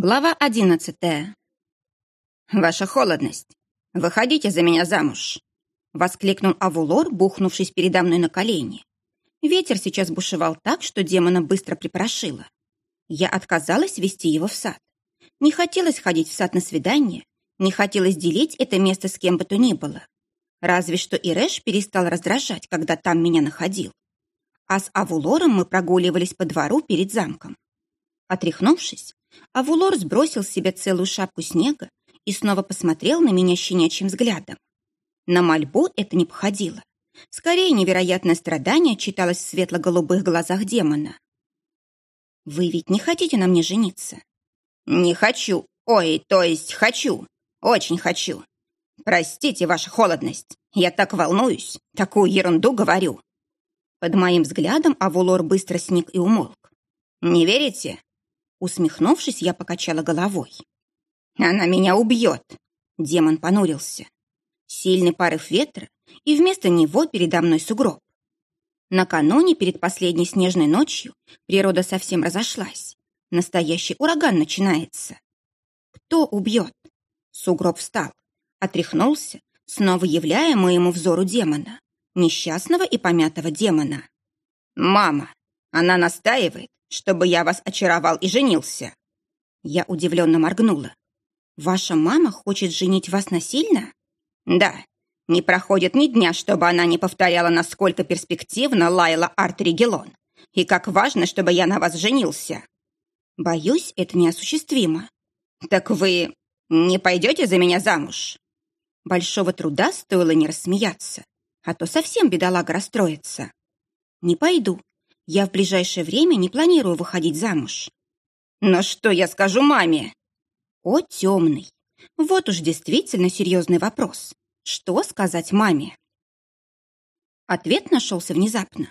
Глава одиннадцатая. «Ваша холодность! Выходите за меня замуж!» — воскликнул Авулор, бухнувшись передо мной на колени. Ветер сейчас бушевал так, что демона быстро припорошило. Я отказалась вести его в сад. Не хотелось ходить в сад на свидание, не хотелось делить это место с кем бы то ни было. Разве что Ирэш перестал раздражать, когда там меня находил. А с Авулором мы прогуливались по двору перед замком. Отряхнувшись, Авулор сбросил с себя целую шапку снега и снова посмотрел на меня щенячьим взглядом. На мольбу это не походило. Скорее, невероятное страдание читалось в светло-голубых глазах демона. «Вы ведь не хотите на мне жениться?» «Не хочу. Ой, то есть хочу. Очень хочу. Простите ваша холодность. Я так волнуюсь, такую ерунду говорю». Под моим взглядом Авулор быстро сник и умолк. «Не верите? Усмехнувшись, я покачала головой. «Она меня убьет!» Демон понурился. Сильный порыв ветра, и вместо него передо мной сугроб. Накануне, перед последней снежной ночью, природа совсем разошлась. Настоящий ураган начинается. Кто убьет? Сугроб встал, отряхнулся, снова являя моему взору демона, несчастного и помятого демона. «Мама, она настаивает, чтобы я вас очаровал и женился». Я удивленно моргнула. «Ваша мама хочет женить вас насильно?» «Да. Не проходит ни дня, чтобы она не повторяла, насколько перспективно лаяла Артригелон, и как важно, чтобы я на вас женился». «Боюсь, это неосуществимо». «Так вы не пойдете за меня замуж?» Большого труда стоило не рассмеяться, а то совсем бедолага расстроится. «Не пойду. Я в ближайшее время не планирую выходить замуж. Но что я скажу маме? О, темный. Вот уж действительно серьезный вопрос. Что сказать маме? Ответ нашелся внезапно.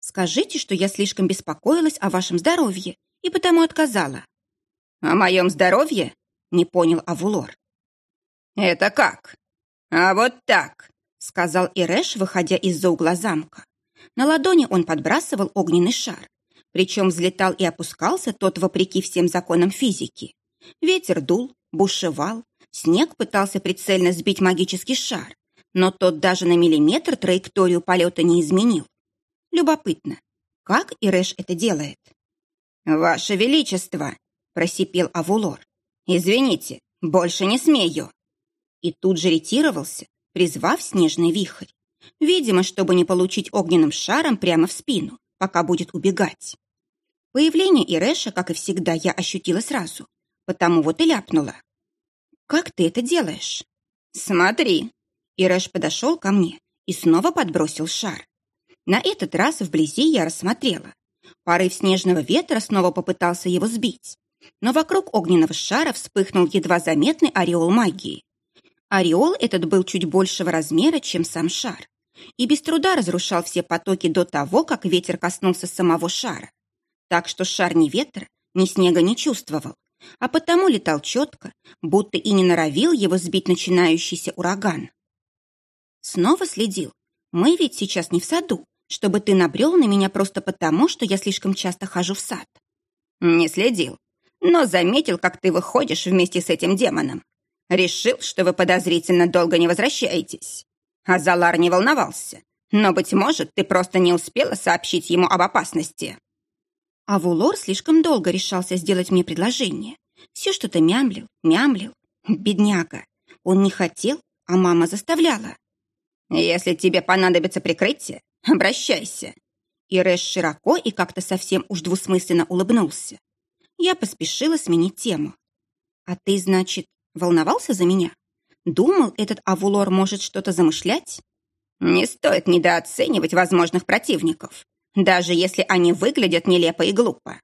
Скажите, что я слишком беспокоилась о вашем здоровье и потому отказала. О моем здоровье? Не понял Авулор. Это как? А вот так, сказал Ирэш, выходя из-за угла замка. На ладони он подбрасывал огненный шар. Причем взлетал и опускался тот вопреки всем законам физики. Ветер дул, бушевал, снег пытался прицельно сбить магический шар, но тот даже на миллиметр траекторию полета не изменил. Любопытно, как Ирэш это делает? «Ваше Величество!» – просипел Авулор. «Извините, больше не смею!» И тут же ретировался, призвав снежный вихрь. Видимо, чтобы не получить огненным шаром прямо в спину, пока будет убегать. Появление Ирэша, как и всегда, я ощутила сразу, потому вот и ляпнула. «Как ты это делаешь?» «Смотри!» Ирэш подошел ко мне и снова подбросил шар. На этот раз вблизи я рассмотрела. Порыв снежного ветра снова попытался его сбить, но вокруг огненного шара вспыхнул едва заметный ореол магии. Ореол этот был чуть большего размера, чем сам шар и без труда разрушал все потоки до того, как ветер коснулся самого шара. Так что шар ни ветра, ни снега не чувствовал, а потому летал четко, будто и не норовил его сбить начинающийся ураган. Снова следил. Мы ведь сейчас не в саду, чтобы ты набрел на меня просто потому, что я слишком часто хожу в сад. Не следил, но заметил, как ты выходишь вместе с этим демоном. Решил, что вы подозрительно долго не возвращаетесь. А Залар не волновался. Но, быть может, ты просто не успела сообщить ему об опасности. А Вулор слишком долго решался сделать мне предложение. Все что-то мямлил, мямлил. Бедняга. Он не хотел, а мама заставляла. «Если тебе понадобится прикрытие, обращайся». И Рэш широко и как-то совсем уж двусмысленно улыбнулся. Я поспешила сменить тему. «А ты, значит, волновался за меня?» Думал, этот Авулор может что-то замышлять? Не стоит недооценивать возможных противников, даже если они выглядят нелепо и глупо.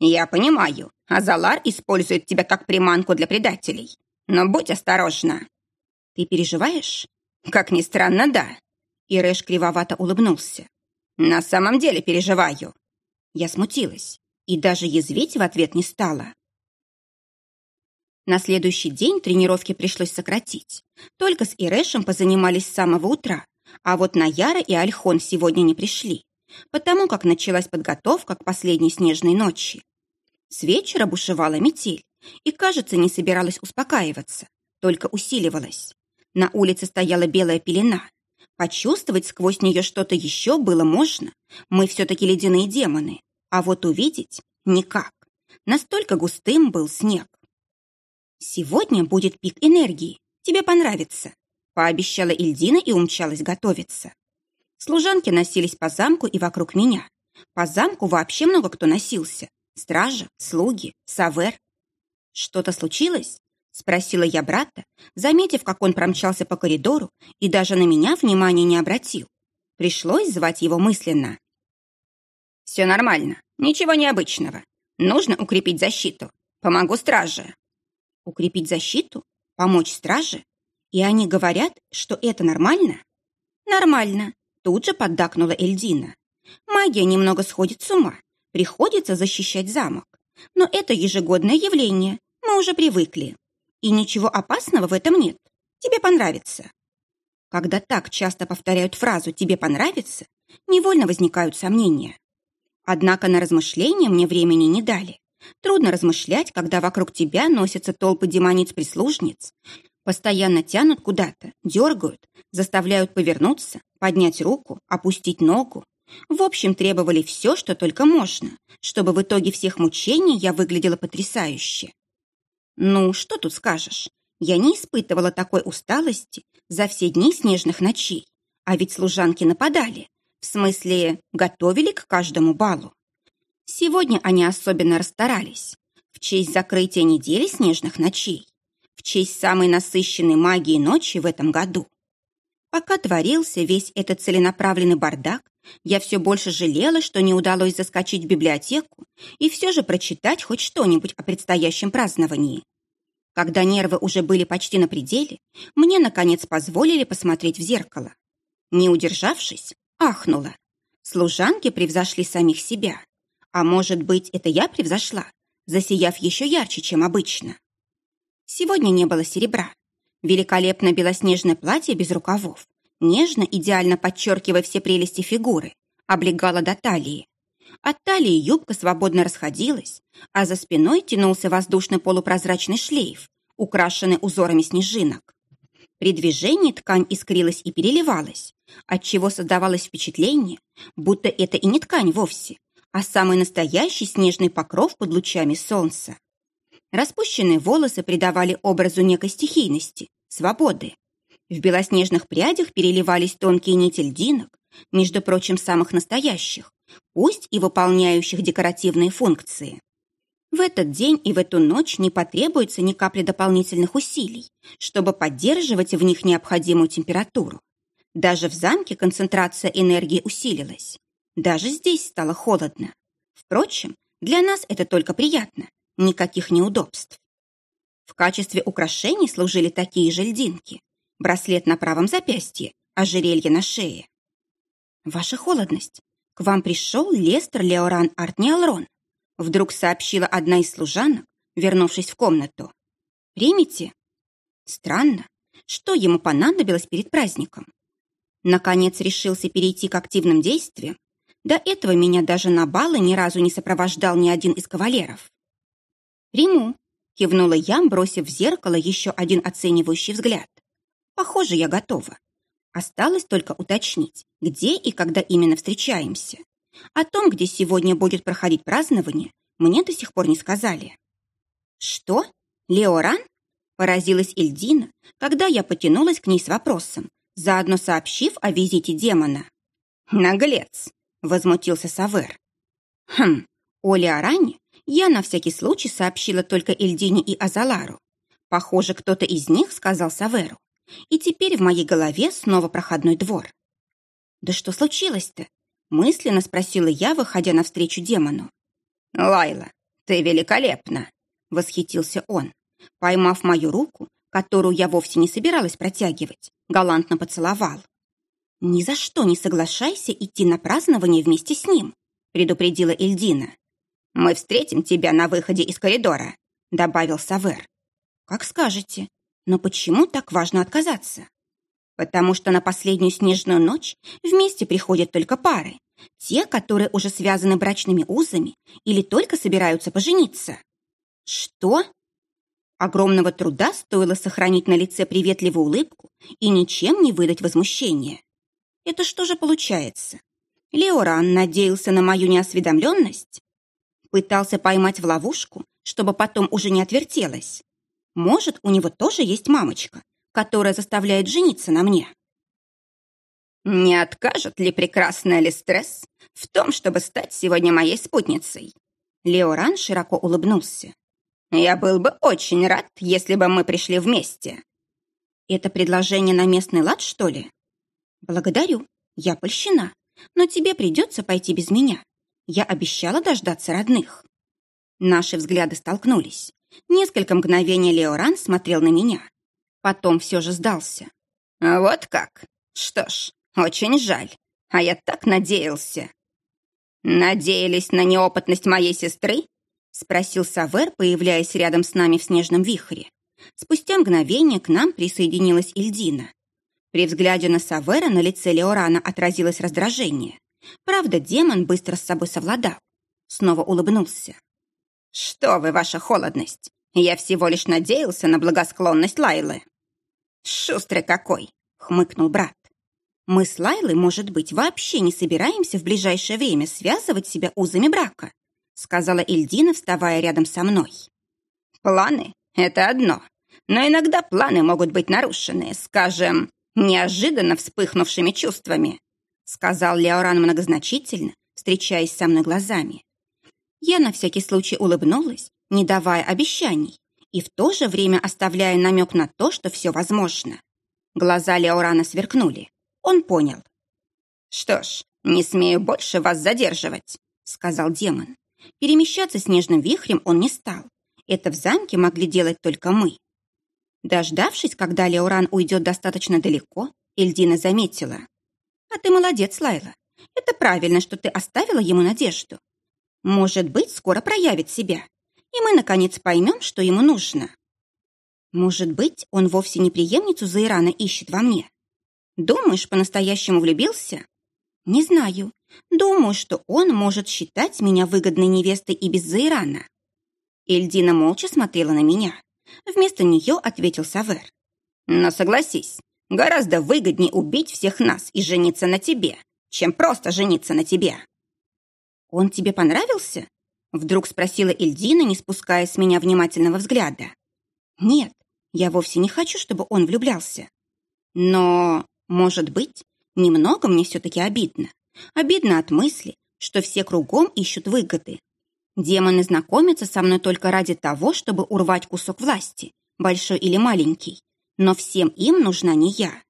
Я понимаю, Азалар использует тебя как приманку для предателей, но будь осторожна. Ты переживаешь? Как ни странно, да. Ирэш кривовато улыбнулся. На самом деле переживаю. Я смутилась и даже язвить в ответ не стала. На следующий день тренировки пришлось сократить. Только с Ирэшем позанимались с самого утра, а вот Наяра и Альхон сегодня не пришли, потому как началась подготовка к последней снежной ночи. С вечера бушевала метель, и, кажется, не собиралась успокаиваться, только усиливалась. На улице стояла белая пелена. Почувствовать сквозь нее что-то еще было можно. Мы все-таки ледяные демоны. А вот увидеть — никак. Настолько густым был снег. «Сегодня будет пик энергии. Тебе понравится», — пообещала Ильдина и умчалась готовиться. Служанки носились по замку и вокруг меня. По замку вообще много кто носился. Стража, слуги, савер. «Что-то случилось?» — спросила я брата, заметив, как он промчался по коридору и даже на меня внимания не обратил. Пришлось звать его мысленно. «Все нормально, ничего необычного. Нужно укрепить защиту. Помогу страже». Укрепить защиту? Помочь страже? И они говорят, что это нормально? Нормально, тут же поддакнула Эльдина. Магия немного сходит с ума. Приходится защищать замок. Но это ежегодное явление. Мы уже привыкли. И ничего опасного в этом нет. Тебе понравится. Когда так часто повторяют фразу «тебе понравится», невольно возникают сомнения. Однако на размышления мне времени не дали. Трудно размышлять, когда вокруг тебя носятся толпы демониц-прислужниц, постоянно тянут куда-то, дергают, заставляют повернуться, поднять руку, опустить ногу. В общем, требовали все, что только можно, чтобы в итоге всех мучений я выглядела потрясающе. Ну, что тут скажешь? Я не испытывала такой усталости за все дни снежных ночей, а ведь служанки нападали, в смысле, готовили к каждому балу. Сегодня они особенно расстарались. В честь закрытия недели снежных ночей. В честь самой насыщенной магии ночи в этом году. Пока творился весь этот целенаправленный бардак, я все больше жалела, что не удалось заскочить в библиотеку и все же прочитать хоть что-нибудь о предстоящем праздновании. Когда нервы уже были почти на пределе, мне, наконец, позволили посмотреть в зеркало. Не удержавшись, ахнула. Служанки превзошли самих себя. А может быть, это я превзошла, засияв еще ярче, чем обычно. Сегодня не было серебра. Великолепное белоснежное платье без рукавов, нежно, идеально подчеркивая все прелести фигуры, облегало до талии. От талии юбка свободно расходилась, а за спиной тянулся воздушный полупрозрачный шлейф, украшенный узорами снежинок. При движении ткань искрилась и переливалась, отчего создавалось впечатление, будто это и не ткань вовсе, а самый настоящий снежный покров под лучами солнца. Распущенные волосы придавали образу некой стихийности, свободы. В белоснежных прядях переливались тонкие нити льдинок, между прочим, самых настоящих, пусть и выполняющих декоративные функции. В этот день и в эту ночь не потребуется ни капли дополнительных усилий, чтобы поддерживать в них необходимую температуру. Даже в замке концентрация энергии усилилась. Даже здесь стало холодно. Впрочем, для нас это только приятно. Никаких неудобств. В качестве украшений служили такие же льдинки. Браслет на правом запястье, ожерелье на шее. «Ваша холодность, к вам пришел Лестер Леоран Артниалрон», вдруг сообщила одна из служанок, вернувшись в комнату. «Примите?» Странно, что ему понадобилось перед праздником. Наконец решился перейти к активным действиям до этого меня даже на балы ни разу не сопровождал ни один из кавалеров. «Приму», — кивнула я, бросив в зеркало еще один оценивающий взгляд. «Похоже, я готова. Осталось только уточнить, где и когда именно встречаемся. О том, где сегодня будет проходить празднование, мне до сих пор не сказали». «Что? Леоран?» — поразилась Эльдина, когда я потянулась к ней с вопросом, заодно сообщив о визите демона. «Наглец!» Возмутился Савер. Хм, Оле Аране я на всякий случай сообщила только Эльдине и Азалару. Похоже, кто-то из них сказал Саверу. И теперь в моей голове снова проходной двор. «Да что случилось-то?» мысленно спросила я, выходя навстречу демону. «Лайла, ты великолепна!» — восхитился он. Поймав мою руку, которую я вовсе не собиралась протягивать, галантно поцеловал. «Ни за что не соглашайся идти на празднование вместе с ним», предупредила Эльдина. «Мы встретим тебя на выходе из коридора», добавил Савер. «Как скажете. Но почему так важно отказаться?» «Потому что на последнюю снежную ночь вместе приходят только пары, те, которые уже связаны брачными узами или только собираются пожениться». «Что?» Огромного труда стоило сохранить на лице приветливую улыбку и ничем не выдать возмущения. Это что же получается? Леоран надеялся на мою неосведомленность? Пытался поймать в ловушку, чтобы потом уже не отвертелась? Может, у него тоже есть мамочка, которая заставляет жениться на мне? Не откажет ли прекрасная Листресс в том, чтобы стать сегодня моей спутницей? Леоран широко улыбнулся. Я был бы очень рад, если бы мы пришли вместе. Это предложение на местный лад, что ли? Благодарю, я польщена, но тебе придется пойти без меня. Я обещала дождаться родных. Наши взгляды столкнулись. Несколько мгновений Леоран смотрел на меня. Потом все же сдался. Вот как? Что ж, очень жаль. А я так надеялся. Надеялись на неопытность моей сестры? Спросил Савер, появляясь рядом с нами в снежном вихре. Спустя мгновение к нам присоединилась Ильдина. При взгляде на Савера на лице Леорана отразилось раздражение. Правда, демон быстро с собой совладал. Снова улыбнулся. «Что вы, ваша холодность! Я всего лишь надеялся на благосклонность Лайлы». «Шустрый какой!» — хмыкнул брат. «Мы с Лайлой, может быть, вообще не собираемся в ближайшее время связывать себя узами брака сказала Ильдина, вставая рядом со мной. «Планы — это одно, но иногда планы могут быть нарушены, скажем, неожиданно вспыхнувшими чувствами», сказал Леоран многозначительно, встречаясь со мной глазами. Я на всякий случай улыбнулась, не давая обещаний, и в то же время оставляя намек на то, что все возможно. Глаза Леорана сверкнули. Он понял. «Что ж, не смею больше вас задерживать», — сказал демон. Перемещаться снежным вихрем он не стал. Это в замке могли делать только мы. Дождавшись, когда Леоран уйдет достаточно далеко, Эльдина заметила. «А ты молодец, Лайла. Это правильно, что ты оставила ему надежду. Может быть, скоро проявит себя, и мы, наконец, поймем, что ему нужно. Может быть, он вовсе не преемницу Заирана ищет во мне. Думаешь, по-настоящему влюбился? Не знаю. Думаю, что он может считать меня выгодной невестой и без Заирана. Эльдина молча смотрела на меня. Вместо нее ответил Савер. Но согласись, гораздо выгоднее убить всех нас и жениться на тебе, чем просто жениться на тебе. Он тебе понравился? Вдруг спросила Эльдина, не спуская с меня внимательного взгляда. Нет, я вовсе не хочу, чтобы он влюблялся. Но, может быть, немного мне все-таки обидно. Обидно от мысли, что все кругом ищут выгоды. Демоны знакомятся со мной только ради того, чтобы урвать кусок власти, большой или маленький. Но всем им нужна не я.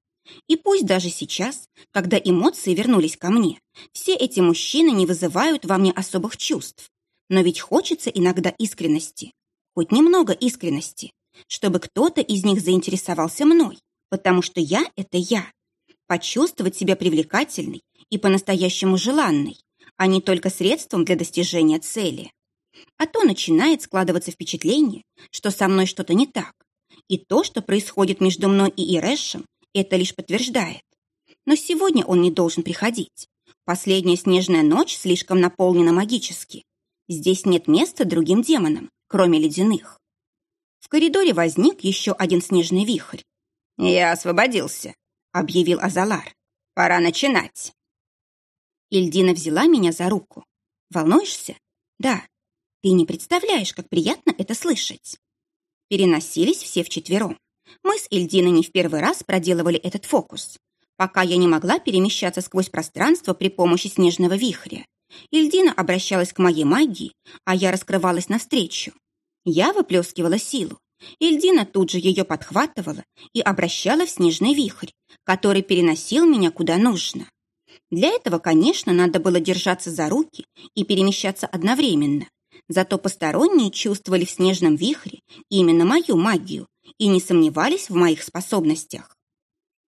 И пусть даже сейчас, когда эмоции вернулись ко мне, все эти мужчины не вызывают во мне особых чувств. Но ведь хочется иногда искренности. Хоть немного искренности. Чтобы кто-то из них заинтересовался мной. Потому что я — это я. Почувствовать себя привлекательной и по-настоящему желанной, а не только средством для достижения цели. А то начинает складываться впечатление, что со мной что-то не так. И то, что происходит между мной и Ирэшем, это лишь подтверждает. Но сегодня он не должен приходить. Последняя снежная ночь слишком наполнена магически. Здесь нет места другим демонам, кроме ледяных. В коридоре возник еще один снежный вихрь. «Я освободился», — объявил Азалар. «Пора начинать». Ильдина взяла меня за руку. «Волнуешься?» «Да. Ты не представляешь, как приятно это слышать». Переносились все вчетвером. Мы с Ильдиной не в первый раз проделывали этот фокус, пока я не могла перемещаться сквозь пространство при помощи снежного вихря. Ильдина обращалась к моей магии, а я раскрывалась навстречу. Я выплескивала силу. Ильдина тут же ее подхватывала и обращала в снежный вихрь, который переносил меня куда нужно. Для этого, конечно, надо было держаться за руки и перемещаться одновременно. Зато посторонние чувствовали в снежном вихре именно мою магию и не сомневались в моих способностях.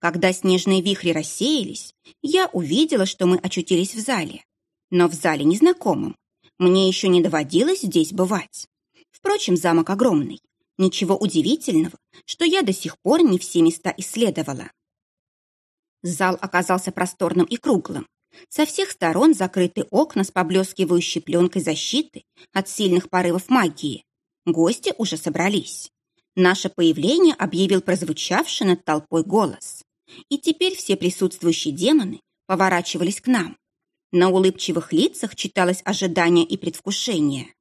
Когда снежные вихри рассеялись, я увидела, что мы очутились в зале. Но в зале незнакомом. Мне еще не доводилось здесь бывать. Впрочем, замок огромный. Ничего удивительного, что я до сих пор не все места исследовала. Зал оказался просторным и круглым. Со всех сторон закрыты окна с поблескивающей пленкой защиты от сильных порывов магии. Гости уже собрались. Наше появление объявил прозвучавший над толпой голос. И теперь все присутствующие демоны поворачивались к нам. На улыбчивых лицах читалось ожидание и предвкушение.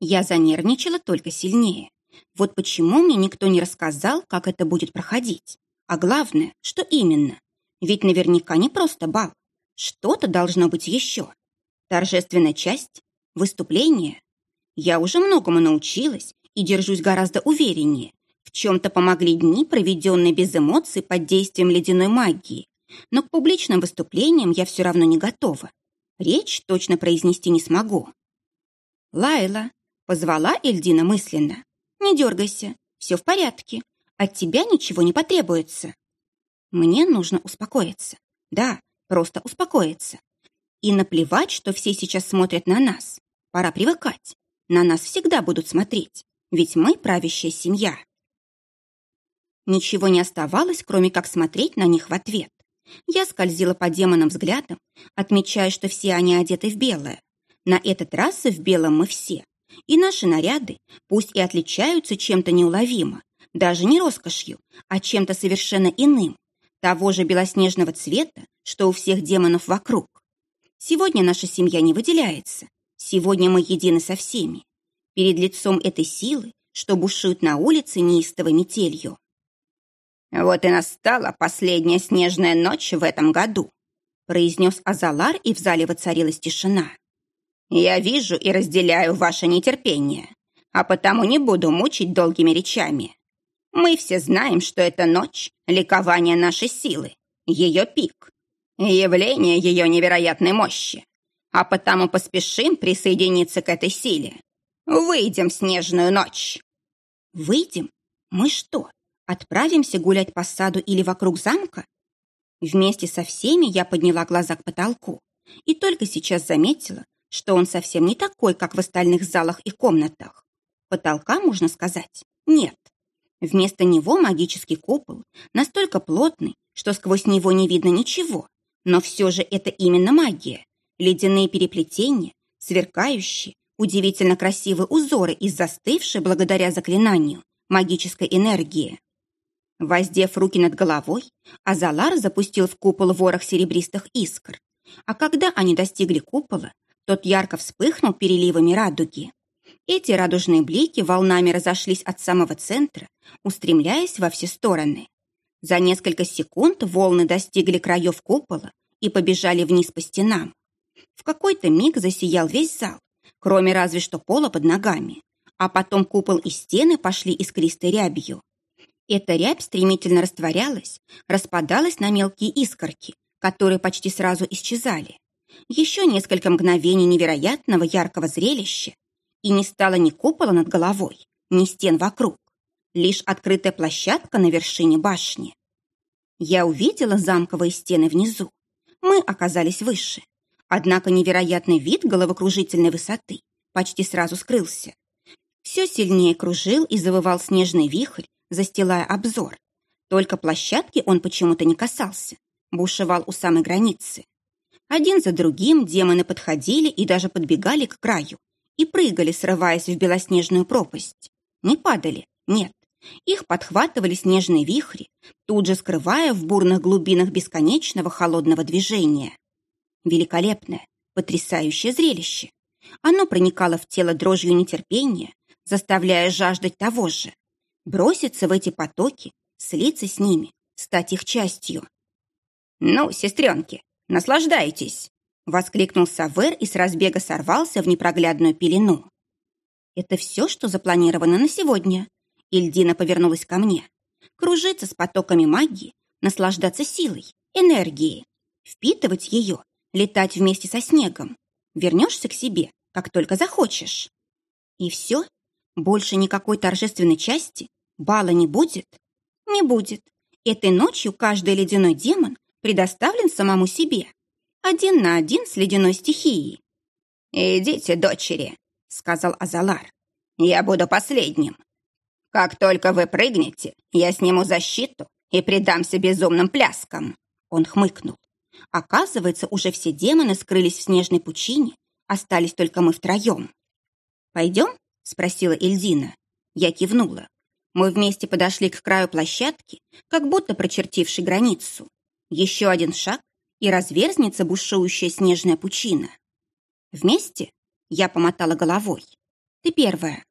Я занервничала только сильнее. Вот почему мне никто не рассказал, как это будет проходить. А главное, что именно. Ведь наверняка не просто бал. Что-то должно быть еще. Торжественная часть, выступление. Я уже многому научилась и держусь гораздо увереннее. В чем-то помогли дни, проведенные без эмоций под действием ледяной магии. Но к публичным выступлениям я все равно не готова. Речь точно произнести не смогу. «Лайла», — позвала Эльдина мысленно, — «не дергайся, все в порядке. От тебя ничего не потребуется». Мне нужно успокоиться. Да, просто успокоиться. И наплевать, что все сейчас смотрят на нас. Пора привыкать. На нас всегда будут смотреть ведь мы правящая семья. Ничего не оставалось, кроме как смотреть на них в ответ. Я скользила по демонам взглядом, отмечая, что все они одеты в белое. На этот раз в белом мы все. И наши наряды, пусть и отличаются чем-то неуловимо, даже не роскошью, а чем-то совершенно иным, того же белоснежного цвета, что у всех демонов вокруг. Сегодня наша семья не выделяется. Сегодня мы едины со всеми перед лицом этой силы, что бушует на улице неистовой метелью. «Вот и настала последняя снежная ночь в этом году», произнес Азалар, и в зале воцарилась тишина. «Я вижу и разделяю ваше нетерпение, а потому не буду мучить долгими речами. Мы все знаем, что эта ночь — ликование нашей силы, ее пик, явление ее невероятной мощи, а потому поспешим присоединиться к этой силе, Выйдем в снежную ночь. Выйдем? Мы что, отправимся гулять по саду или вокруг замка? Вместе со всеми я подняла глаза к потолку и только сейчас заметила, что он совсем не такой, как в остальных залах и комнатах. Потолка, можно сказать, нет. Вместо него магический купол, настолько плотный, что сквозь него не видно ничего. Но все же это именно магия. Ледяные переплетения, сверкающие, удивительно красивые узоры из застывшей благодаря заклинанию магической энергии. Воздев руки над головой, Азалар запустил в купол ворох серебристых искр. А когда они достигли купола, тот ярко вспыхнул переливами радуги. Эти радужные блики волнами разошлись от самого центра, устремляясь во все стороны. За несколько секунд волны достигли краев купола и побежали вниз по стенам. В какой-то миг засиял весь зал, кроме разве что пола под ногами. А потом купол и стены пошли искристой рябью. Эта рябь стремительно растворялась, распадалась на мелкие искорки, которые почти сразу исчезали. Еще несколько мгновений невероятного яркого зрелища, и не стало ни купола над головой, ни стен вокруг, лишь открытая площадка на вершине башни. Я увидела замковые стены внизу. Мы оказались выше. Однако невероятный вид головокружительной высоты почти сразу скрылся. Все сильнее кружил и завывал снежный вихрь, застилая обзор. Только площадки он почему-то не касался, бушевал у самой границы. Один за другим демоны подходили и даже подбегали к краю и прыгали, срываясь в белоснежную пропасть. Не падали, нет. Их подхватывали снежные вихри, тут же скрывая в бурных глубинах бесконечного холодного движения. Великолепное, потрясающее зрелище. Оно проникало в тело дрожью нетерпения, заставляя жаждать того же. Броситься в эти потоки, слиться с ними, стать их частью. «Ну, сестренки, наслаждайтесь!» — воскликнул Савер и с разбега сорвался в непроглядную пелену. «Это все, что запланировано на сегодня?» Ильдина повернулась ко мне. «Кружиться с потоками магии, наслаждаться силой, энергией, впитывать ее летать вместе со снегом. Вернешься к себе, как только захочешь. И все? Больше никакой торжественной части? Бала не будет? Не будет. Этой ночью каждый ледяной демон предоставлен самому себе. Один на один с ледяной стихией. «Идите, дочери», — сказал Азалар. «Я буду последним. Как только вы прыгнете, я сниму защиту и предамся безумным пляскам». Он хмыкнул. Оказывается, уже все демоны скрылись в снежной пучине, остались только мы втроем. «Пойдем?» — спросила Эльзина. Я кивнула. Мы вместе подошли к краю площадки, как будто прочертившей границу. Еще один шаг, и разверзнется бушующая снежная пучина. Вместе я помотала головой. Ты первая.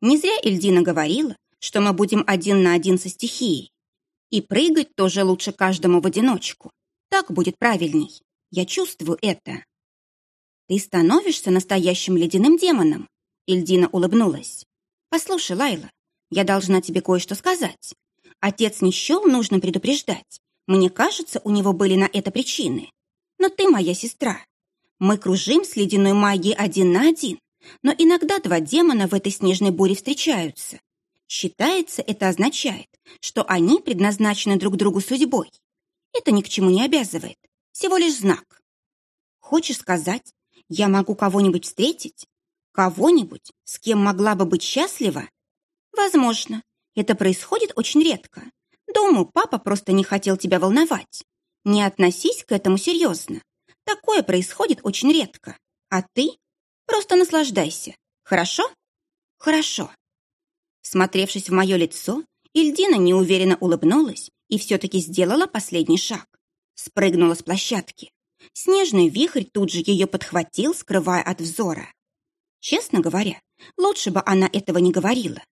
Не зря Эльдина говорила, что мы будем один на один со стихией. И прыгать тоже лучше каждому в одиночку. Так будет правильней. Я чувствую это. Ты становишься настоящим ледяным демоном. Ильдина улыбнулась. Послушай, Лайла, я должна тебе кое-что сказать. Отец не счел нужно предупреждать. Мне кажется, у него были на это причины. Но ты моя сестра. Мы кружим с ледяной магией один на один, но иногда два демона в этой снежной буре встречаются. Считается, это означает, что они предназначены друг другу судьбой. Это ни к чему не обязывает, всего лишь знак. Хочешь сказать, я могу кого-нибудь встретить? Кого-нибудь, с кем могла бы быть счастлива? Возможно, это происходит очень редко. Думаю, папа просто не хотел тебя волновать. Не относись к этому серьезно. Такое происходит очень редко. А ты просто наслаждайся. Хорошо? Хорошо. Смотревшись в мое лицо, Ильдина неуверенно улыбнулась и все-таки сделала последний шаг. Спрыгнула с площадки. Снежный вихрь тут же ее подхватил, скрывая от взора. Честно говоря, лучше бы она этого не говорила,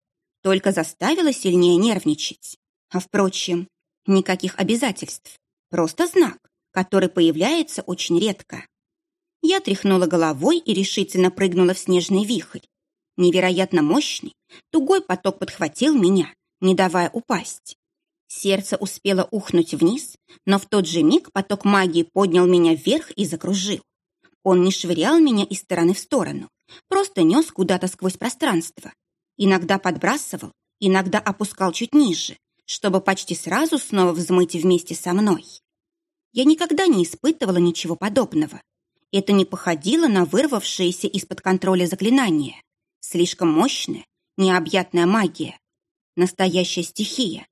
только заставила сильнее нервничать. А впрочем, никаких обязательств, просто знак, который появляется очень редко. Я тряхнула головой и решительно прыгнула в снежный вихрь. Невероятно мощный, тугой поток подхватил меня, не давая упасть. Сердце успело ухнуть вниз, но в тот же миг поток магии поднял меня вверх и закружил. Он не швырял меня из стороны в сторону, просто нес куда-то сквозь пространство. Иногда подбрасывал, иногда опускал чуть ниже, чтобы почти сразу снова взмыть вместе со мной. Я никогда не испытывала ничего подобного. Это не походило на вырвавшееся из-под контроля заклинание. Слишком мощная, необъятная магия. Настоящая стихия.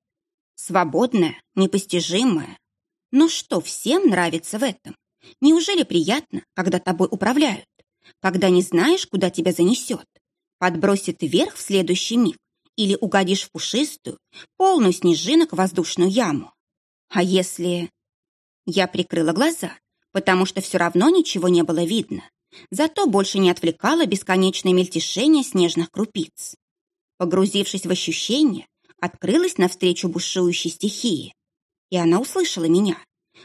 Свободная, непостижимая. Но что всем нравится в этом? Неужели приятно, когда тобой управляют? Когда не знаешь, куда тебя занесет? Подбросит вверх в следующий миг или угодишь в пушистую, полную снежинок воздушную яму. А если... Я прикрыла глаза, потому что все равно ничего не было видно. Зато больше не отвлекало бесконечное мельтешение снежных крупиц. Погрузившись в ощущение, открылась навстречу бушующей стихии. И она услышала меня.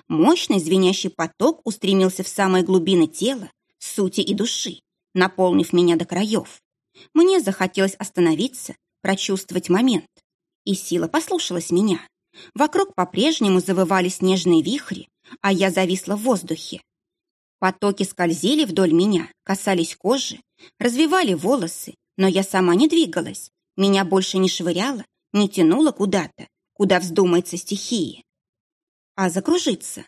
Мощный звенящий поток устремился в самые глубины тела, сути и души, наполнив меня до краев. Мне захотелось остановиться прочувствовать момент. И сила послушалась меня. Вокруг по-прежнему завывали снежные вихри, а я зависла в воздухе. Потоки скользили вдоль меня, касались кожи, развивали волосы, но я сама не двигалась. Меня больше не швыряло, не тянуло куда-то, куда вздумается стихии. А закружиться.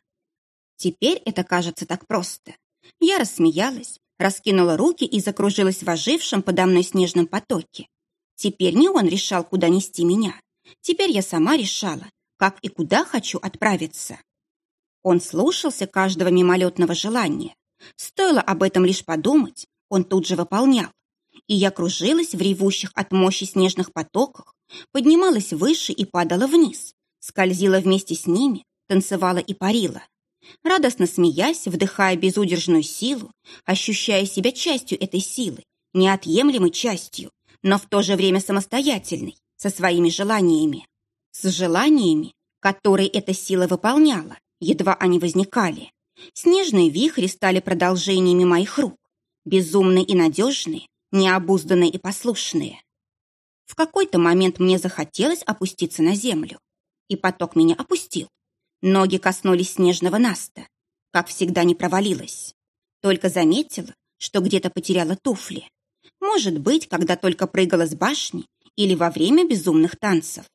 Теперь это кажется так просто. Я рассмеялась, раскинула руки и закружилась в ожившем подо мной снежном потоке. Теперь не он решал, куда нести меня. Теперь я сама решала, как и куда хочу отправиться. Он слушался каждого мимолетного желания. Стоило об этом лишь подумать, он тут же выполнял. И я кружилась в ревущих от мощи снежных потоках, поднималась выше и падала вниз, скользила вместе с ними, танцевала и парила. Радостно смеясь, вдыхая безудержную силу, ощущая себя частью этой силы, неотъемлемой частью, но в то же время самостоятельной, со своими желаниями. С желаниями, которые эта сила выполняла, едва они возникали. Снежные вихри стали продолжениями моих рук, безумные и надежные, необузданные и послушные. В какой-то момент мне захотелось опуститься на землю, и поток меня опустил. Ноги коснулись снежного наста. Как всегда, не провалилась. Только заметила, что где-то потеряла туфли. Может быть, когда только прыгала с башни или во время безумных танцев.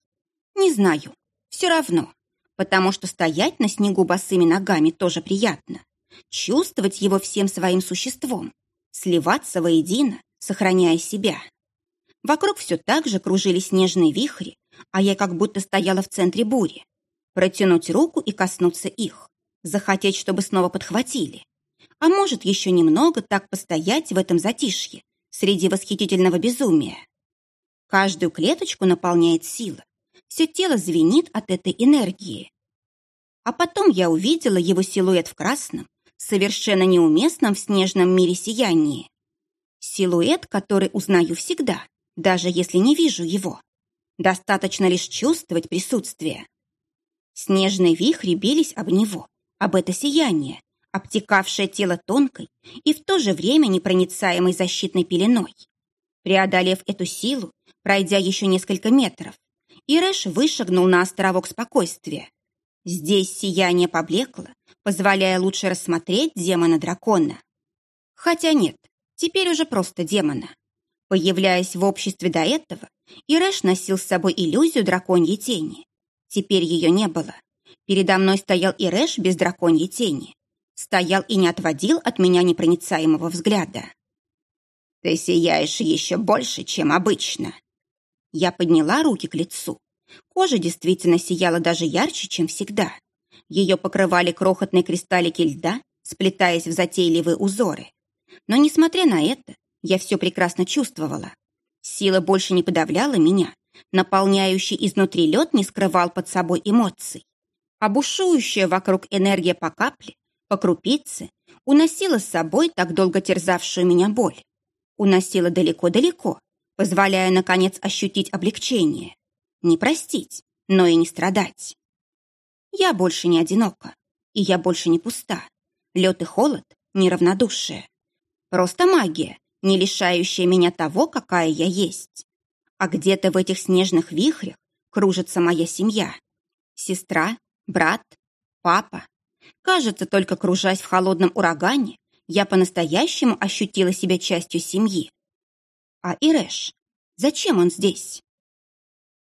Не знаю, все равно, потому что стоять на снегу босыми ногами тоже приятно. Чувствовать его всем своим существом, сливаться воедино, сохраняя себя. Вокруг все так же кружили снежные вихри, а я как будто стояла в центре бури. Протянуть руку и коснуться их. Захотеть, чтобы снова подхватили. А может, еще немного так постоять в этом затишье, среди восхитительного безумия. Каждую клеточку наполняет сила. Все тело звенит от этой энергии. А потом я увидела его силуэт в красном, совершенно неуместном в снежном мире сиянии. Силуэт, который узнаю всегда, даже если не вижу его. Достаточно лишь чувствовать присутствие. Снежные вихри бились об него, об это сияние, обтекавшее тело тонкой и в то же время непроницаемой защитной пеленой. Преодолев эту силу, пройдя еще несколько метров, Ирэш вышагнул на островок спокойствия. Здесь сияние поблекло, позволяя лучше рассмотреть демона-дракона. Хотя нет, теперь уже просто демона. Появляясь в обществе до этого, Ирэш носил с собой иллюзию драконьей тени. Теперь ее не было. Передо мной стоял Ирэш без драконьей тени. Стоял и не отводил от меня непроницаемого взгляда. «Ты сияешь еще больше, чем обычно», я подняла руки к лицу. Кожа действительно сияла даже ярче, чем всегда. Ее покрывали крохотные кристаллики льда, сплетаясь в затейливые узоры. Но, несмотря на это, я все прекрасно чувствовала. Сила больше не подавляла меня. Наполняющий изнутри лед не скрывал под собой эмоций. А бушующая вокруг энергия по капле, по крупице, уносила с собой так долго терзавшую меня боль. Уносила далеко-далеко, позволяя, наконец, ощутить облегчение. Не простить, но и не страдать. Я больше не одинока, и я больше не пуста. Лед и холод — неравнодушие. Просто магия, не лишающая меня того, какая я есть. А где-то в этих снежных вихрях кружится моя семья. Сестра, брат, папа. Кажется, только кружась в холодном урагане, я по-настоящему ощутила себя частью семьи. А Ирэш? Зачем он здесь?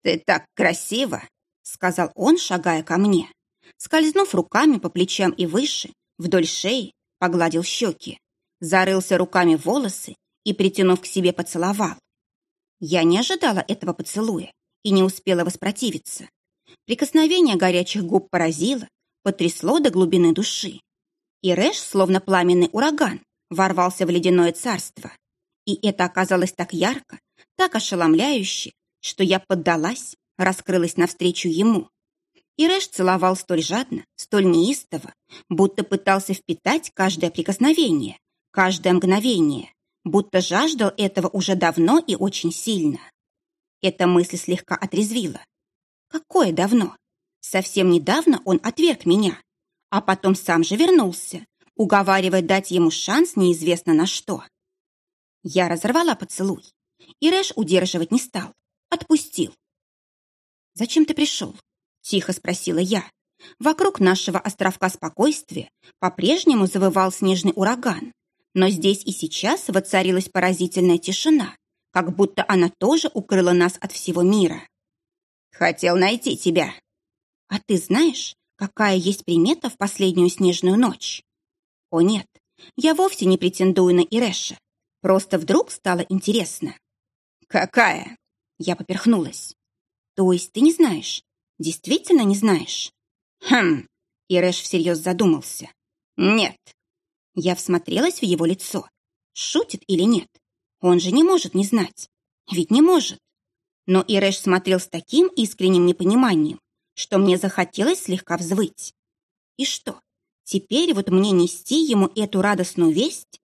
«Ты так красиво!» — сказал он, шагая ко мне. Скользнув руками по плечам и выше, вдоль шеи, погладил щеки, зарылся руками в волосы и, притянув к себе, поцеловал. Я не ожидала этого поцелуя и не успела воспротивиться. Прикосновение горячих губ поразило, потрясло до глубины души. И Рэш, словно пламенный ураган, ворвался в ледяное царство. И это оказалось так ярко, так ошеломляюще, что я поддалась, раскрылась навстречу ему. И Рэш целовал столь жадно, столь неистово, будто пытался впитать каждое прикосновение, каждое мгновение, будто жаждал этого уже давно и очень сильно. Эта мысль слегка отрезвила. Какое давно? Совсем недавно он отверг меня, а потом сам же вернулся, уговаривая дать ему шанс неизвестно на что. Я разорвала поцелуй, и Рэш удерживать не стал. Отпустил. «Зачем ты пришел?» — тихо спросила я. Вокруг нашего островка спокойствия по-прежнему завывал снежный ураган, но здесь и сейчас воцарилась поразительная тишина, как будто она тоже укрыла нас от всего мира. «Хотел найти тебя». «А ты знаешь, какая есть примета в последнюю снежную ночь?» «О нет, я вовсе не претендую на Ирэша. Просто вдруг стало интересно. «Какая?» Я поперхнулась. «То есть ты не знаешь? Действительно не знаешь?» «Хм...» Ирэш всерьез задумался. «Нет». Я всмотрелась в его лицо. Шутит или нет? Он же не может не знать. Ведь не может. Но Ирэш смотрел с таким искренним непониманием, что мне захотелось слегка взвыть. И что, теперь вот мне нести ему эту радостную весть?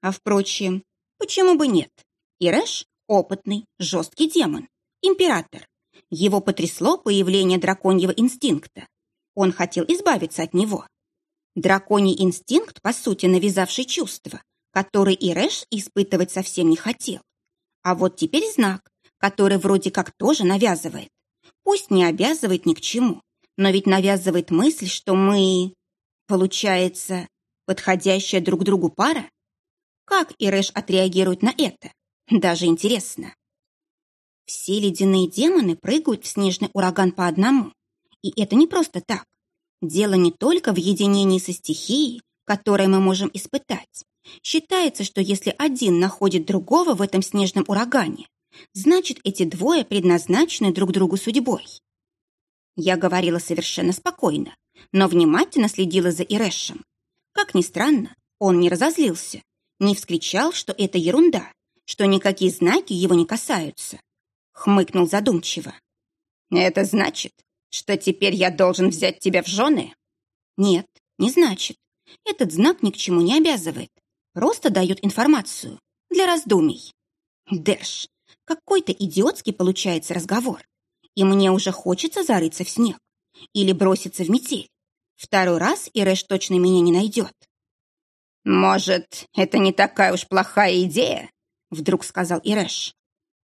А впрочем, Почему бы нет? Ирэш — опытный, жесткий демон, император. Его потрясло появление драконьего инстинкта. Он хотел избавиться от него. Драконий инстинкт, по сути, навязавший чувства, который Ирэш испытывать совсем не хотел. А вот теперь знак, который вроде как тоже навязывает. Пусть не обязывает ни к чему, но ведь навязывает мысль, что мы... Получается, подходящая друг другу пара? Как Ирэш отреагирует на это? Даже интересно. Все ледяные демоны прыгают в снежный ураган по одному. И это не просто так. Дело не только в единении со стихией, которое мы можем испытать. Считается, что если один находит другого в этом снежном урагане, значит, эти двое предназначены друг другу судьбой. Я говорила совершенно спокойно, но внимательно следила за Ирэшем. Как ни странно, он не разозлился, не вскричал, что это ерунда, что никакие знаки его не касаются. хмыкнул задумчиво. «Это значит, что теперь я должен взять тебя в жены?» «Нет, не значит. Этот знак ни к чему не обязывает. Просто дает информацию. Для раздумий». «Дэш, какой-то идиотский получается разговор. И мне уже хочется зарыться в снег. Или броситься в метель. Второй раз Ирэш точно меня не найдет». «Может, это не такая уж плохая идея?» Вдруг сказал Ирэш.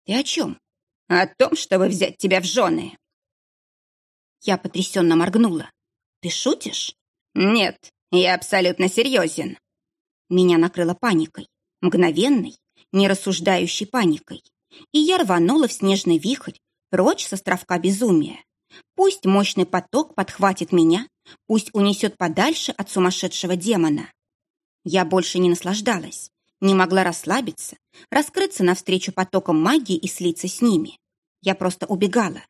«Ты о чем?» «О том, чтобы взять тебя в жены». Я потрясенно моргнула. «Ты шутишь?» «Нет, я абсолютно серьезен». Меня накрыло паникой, мгновенной, нерассуждающей паникой. И я рванула в снежный вихрь прочь с островка безумия. Пусть мощный поток подхватит меня, пусть унесет подальше от сумасшедшего демона. Я больше не наслаждалась, не могла расслабиться, раскрыться навстречу потокам магии и слиться с ними. Я просто убегала.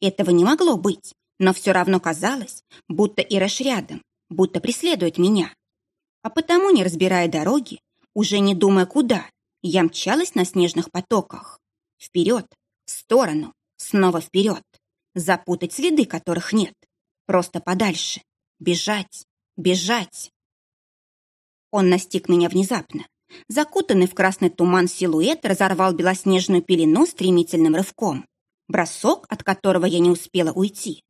Этого не могло быть, но все равно казалось, будто Ирэш рядом, будто преследует меня. А потому, не разбирая дороги, уже не думая куда, я мчалась на снежных потоках. Вперед, в сторону, снова вперед. Запутать следы, которых нет. Просто подальше. Бежать, бежать. Он настиг меня внезапно. Закутанный в красный туман силуэт разорвал белоснежную пелену стремительным рывком. Бросок, от которого я не успела уйти.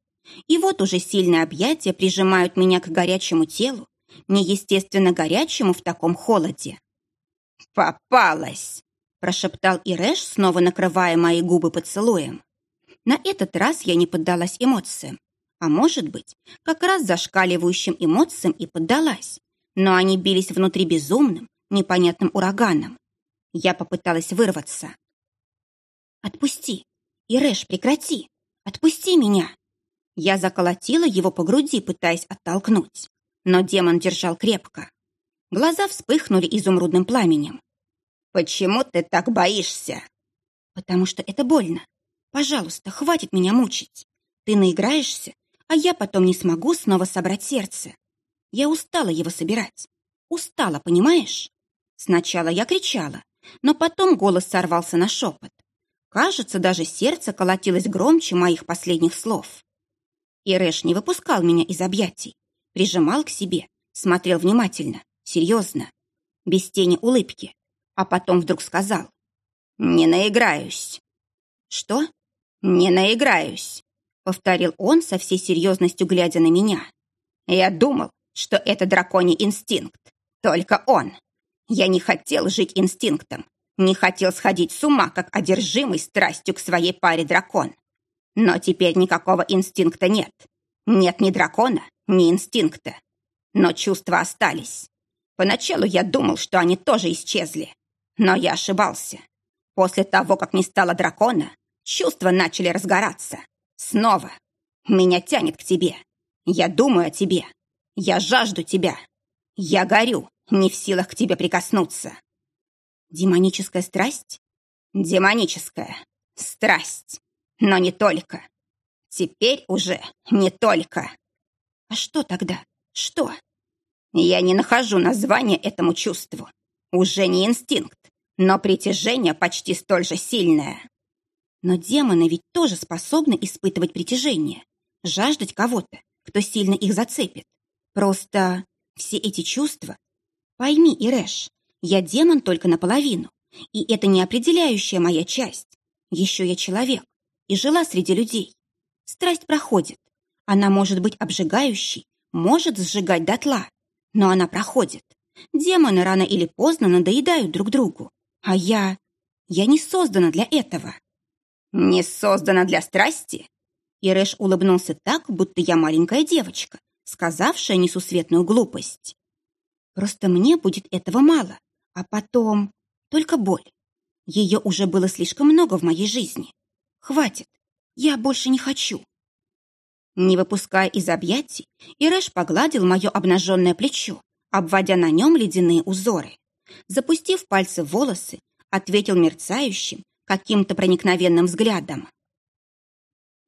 И вот уже сильные объятия прижимают меня к горячему телу, неестественно горячему в таком холоде. «Попалась!» – прошептал Ирэш, снова накрывая мои губы поцелуем. На этот раз я не поддалась эмоциям. А может быть, как раз зашкаливающим эмоциям и поддалась. Но они бились внутри безумным, непонятным ураганом. Я попыталась вырваться. «Отпусти! Ирэш, прекрати! Отпусти меня!» Я заколотила его по груди, пытаясь оттолкнуть. Но демон держал крепко. Глаза вспыхнули изумрудным пламенем. «Почему ты так боишься?» «Потому что это больно. Пожалуйста, хватит меня мучить. Ты наиграешься, а я потом не смогу снова собрать сердце. Я устала его собирать. Устала, понимаешь? Сначала я кричала, но потом голос сорвался на шепот. Кажется, даже сердце колотилось громче моих последних слов. Ирэш не выпускал меня из объятий, прижимал к себе, смотрел внимательно, серьезно, без тени улыбки, а потом вдруг сказал «Не наиграюсь». «Что?» «Не наиграюсь», — повторил он со всей серьезностью, глядя на меня. «Я думал, что это драконий инстинкт, только он. Я не хотел жить инстинктом, не хотел сходить с ума, как одержимый страстью к своей паре дракон. Но теперь никакого инстинкта нет. Нет ни дракона, ни инстинкта. Но чувства остались. Поначалу я думал, что они тоже исчезли. Но я ошибался. После того, как не стало дракона, чувства начали разгораться. Снова. Меня тянет к тебе. Я думаю о тебе. Я жажду тебя. Я горю, не в силах к тебе прикоснуться. Демоническая страсть? Демоническая страсть. Но не только. Теперь уже не только. А что тогда? Что? Я не нахожу названия этому чувству. Уже не инстинкт, но притяжение почти столь же сильное. Но демоны ведь тоже способны испытывать притяжение, жаждать кого-то, кто сильно их зацепит. Просто все эти чувства... Пойми, Ирэш, я демон только наполовину, и это не определяющая моя часть. Еще я человек, и жила среди людей. Страсть проходит. Она может быть обжигающей, может сжигать дотла, но она проходит. Демоны рано или поздно надоедают друг другу. А я... я не создана для этого. Не создана для страсти? Ирэш улыбнулся так, будто я маленькая девочка, сказавшая несусветную глупость. Просто мне будет этого мало, а потом только боль. Ее уже было слишком много в моей жизни. Хватит, я больше не хочу. Не выпуская из объятий, Ирэш погладил мое обнаженное плечо, обводя на нем ледяные узоры. Запустив пальцы в волосы, ответил мерцающим, каким-то проникновенным взглядом.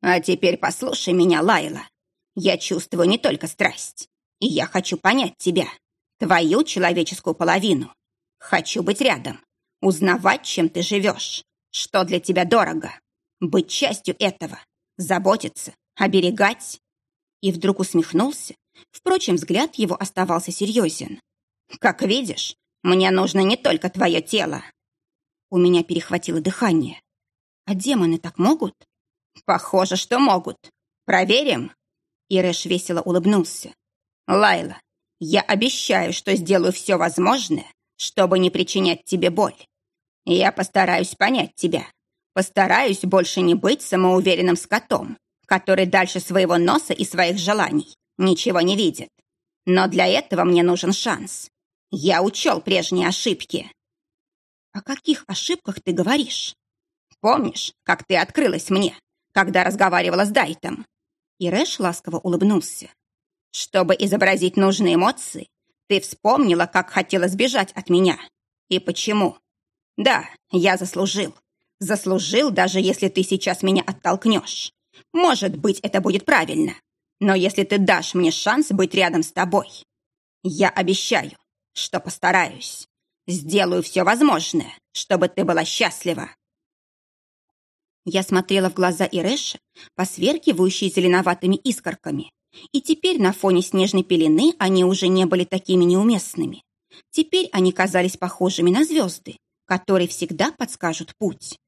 «А теперь послушай меня, Лайла. Я чувствую не только страсть, и я хочу понять тебя, твою человеческую половину. Хочу быть рядом, узнавать, чем ты живешь, что для тебя дорого. быть частью этого, заботиться, оберегать. И вдруг усмехнулся. Впрочем, взгляд его оставался серьезен. Как видишь, мне нужно не только твое тело. У меня перехватило дыхание. А демоны так могут? Похоже, что могут. Проверим. Ирэш весело улыбнулся. Лайла, я обещаю, что сделаю все возможное, чтобы не причинять тебе боль. Я постараюсь понять тебя. Постараюсь больше не быть самоуверенным скотом, который дальше своего носа и своих желаний ничего не видит. Но для этого мне нужен шанс. Я учел прежние ошибки. О каких ошибках ты говоришь? Помнишь, как ты открылась мне, когда разговаривала с Дайтом?» И Рэш ласково улыбнулся. «Чтобы изобразить нужные эмоции, ты вспомнила, как хотела сбежать от меня. И почему? Да, я заслужил. Заслужил, даже если ты сейчас меня оттолкнешь. Может быть, это будет правильно. Но если ты дашь мне шанс быть рядом с тобой, я обещаю, что постараюсь. Сделаю все возможное, чтобы ты была счастлива. Я смотрела в глаза Ирэша, посверкивающие зеленоватыми искорками. И теперь на фоне снежной пелены они уже не были такими неуместными. Теперь они казались похожими на звезды, которые всегда подскажут путь.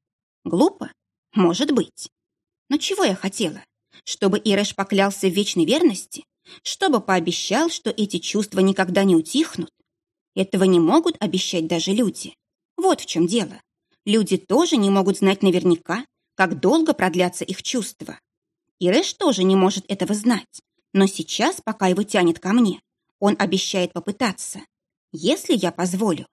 Глупо? Может быть. Но чего я хотела? Чтобы Ирэш поклялся в вечной верности? Чтобы пообещал, что эти чувства никогда не утихнут? Этого не могут обещать даже люди. Вот в чем дело. Люди тоже не могут знать наверняка, как долго продлятся их чувства. И Рэш тоже не может этого знать. Но сейчас, пока его тянет ко мне, он обещает попытаться. Если я позволю.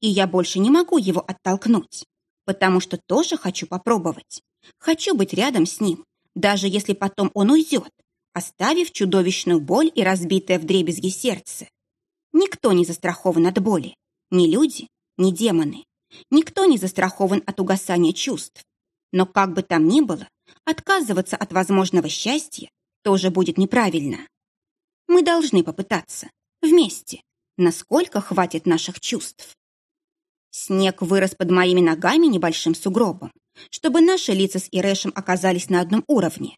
И я больше не могу его оттолкнуть. Потому что тоже хочу попробовать. Хочу быть рядом с ним, даже если потом он уйдет, оставив чудовищную боль и разбитое вдребезги сердце. Никто не застрахован от боли. Ни люди, ни демоны. Никто не застрахован от угасания чувств. Но как бы там ни было, отказываться от возможного счастья тоже будет неправильно. Мы должны попытаться. Вместе. Насколько хватит наших чувств. Снег вырос под моими ногами небольшим сугробом, чтобы наши лица с Ирэшем оказались на одном уровне.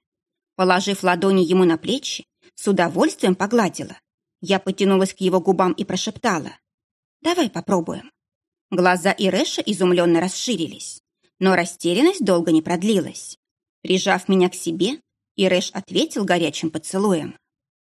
Положив ладони ему на плечи, с удовольствием погладила. Я потянулась к его губам и прошептала. «Давай попробуем». Глаза Ирэша изумленно расширились. Но растерянность долго не продлилась. Прижав меня к себе, Ирэш ответил горячим поцелуем.